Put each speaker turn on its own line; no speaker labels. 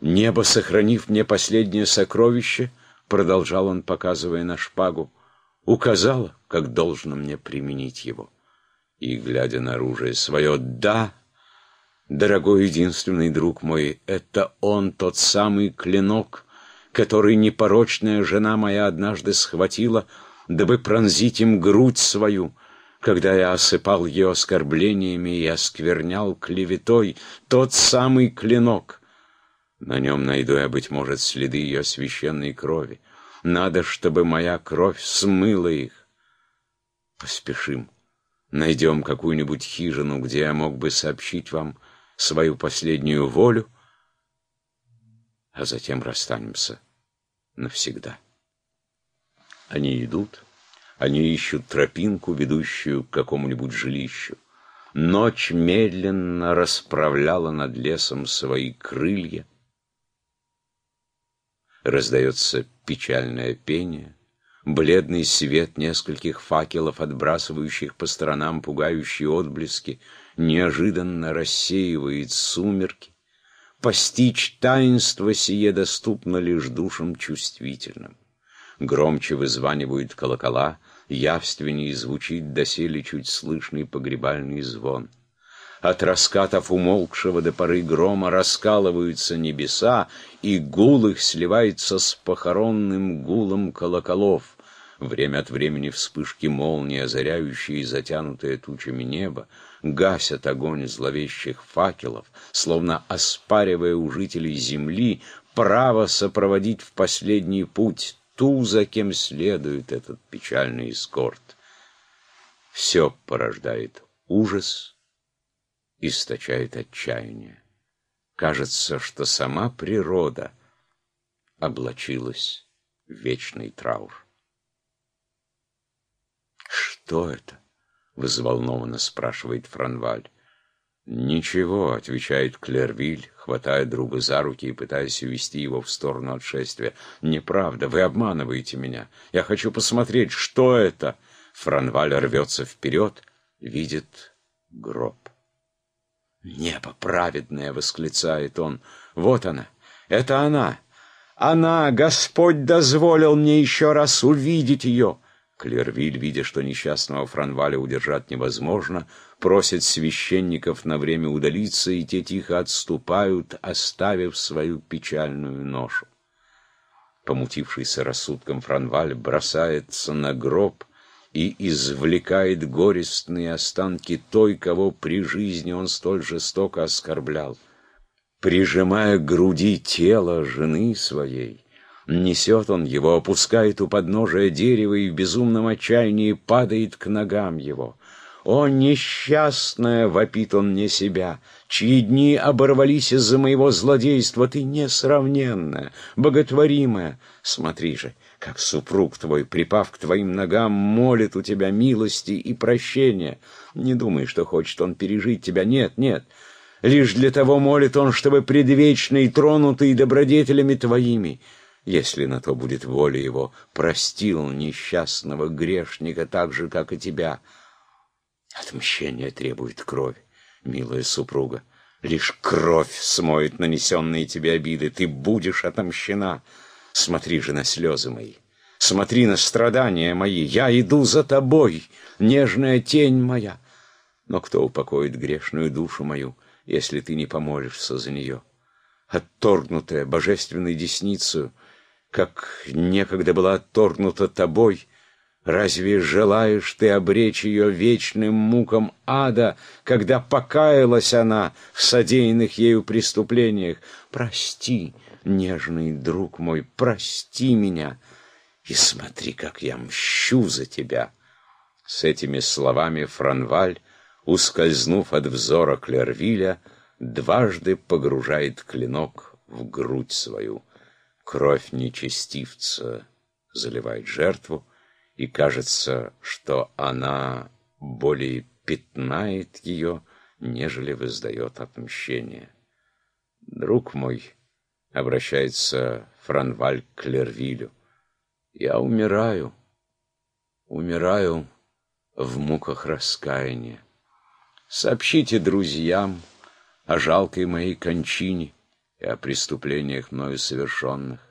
Небо, сохранив мне последнее сокровище, продолжал он, показывая на шпагу, указало, как должно мне применить его. И, глядя на оружие свое, да, дорогой единственный друг мой, это он, тот самый клинок, который непорочная жена моя однажды схватила, дабы пронзить им грудь свою, когда я осыпал ее оскорблениями и осквернял клеветой, тот самый клинок. На нем найду я, быть может, следы ее священной крови. Надо, чтобы моя кровь смыла их. Поспешим. Найдем какую-нибудь хижину, где я мог бы сообщить вам свою последнюю волю, а затем расстанемся навсегда. Они идут, они ищут тропинку, ведущую к какому-нибудь жилищу. Ночь медленно расправляла над лесом свои крылья. Раздается печальное пение, бледный свет нескольких факелов, отбрасывающих по сторонам пугающие отблески, неожиданно рассеивает сумерки. Постичь таинство сие доступно лишь душам чувствительным. Громче вызванивают колокола, явственнее звучит доселе чуть слышный погребальный звон. От раскатов умолкшего до поры грома раскалываются небеса, и гул их сливается с похоронным гулом колоколов. Время от времени вспышки молнии, озаряющие затянутое тучами небо, гасят огонь зловещих факелов, словно оспаривая у жителей земли право сопроводить в последний путь ту, за кем следует этот печальный эскорт. Все порождает ужас, источает отчаяние. Кажется, что сама природа облачилась в вечный траур. «Что это?» — взволнованно спрашивает Франваль. «Ничего», — отвечает Клервиль, хватая друга за руки и пытаясь увести его в сторону от шествия. «Неправда, вы обманываете меня. Я хочу посмотреть, что это?» Франваль рвется вперед, видит гроб. «Небо праведное!» — восклицает он. «Вот она! Это она! Она! Господь дозволил мне еще раз увидеть ее!» Клервиль, видя, что несчастного Франваля удержать невозможно, просит священников на время удалиться, и те тихо отступают, оставив свою печальную ношу. Помутившийся рассудком Франваль бросается на гроб и извлекает горестные останки той, кого при жизни он столь жестоко оскорблял. Прижимая к груди тело жены своей, Несет он его, опускает у подножия дерева и в безумном отчаянии падает к ногам его. «О, несчастная!» — вопит он мне себя, чьи дни оборвались из-за моего злодейства, ты несравненная, боготворимая. Смотри же, как супруг твой, припав к твоим ногам, молит у тебя милости и прощения. Не думай, что хочет он пережить тебя. Нет, нет. Лишь для того молит он, чтобы предвечный, тронутый добродетелями твоими, если на то будет воля его, простил несчастного грешника так же, как и тебя. Отмщение требует крови, милая супруга. Лишь кровь смоет нанесенные тебе обиды. Ты будешь отомщена. Смотри же на слезы мои. Смотри на страдания мои. Я иду за тобой, нежная тень моя. Но кто упокоит грешную душу мою, если ты не помолишься за нее? Отторгнутая божественной десницей, как некогда была отторгнута тобой, разве желаешь ты обречь ее вечным мукам ада, когда покаялась она в содеянных ею преступлениях? Прости, нежный друг мой, прости меня, и смотри, как я мщу за тебя. С этими словами Франваль, ускользнув от взора Клервиля, дважды погружает клинок в грудь свою. Кровь нечестивца заливает жертву, и кажется, что она более пятнает ее, нежели воздает отмщение. «Друг мой», — обращается Франваль к Клервилю, — «я умираю, умираю в муках раскаяния. Сообщите друзьям о жалкой моей кончине, и о преступлениях мною совершенных.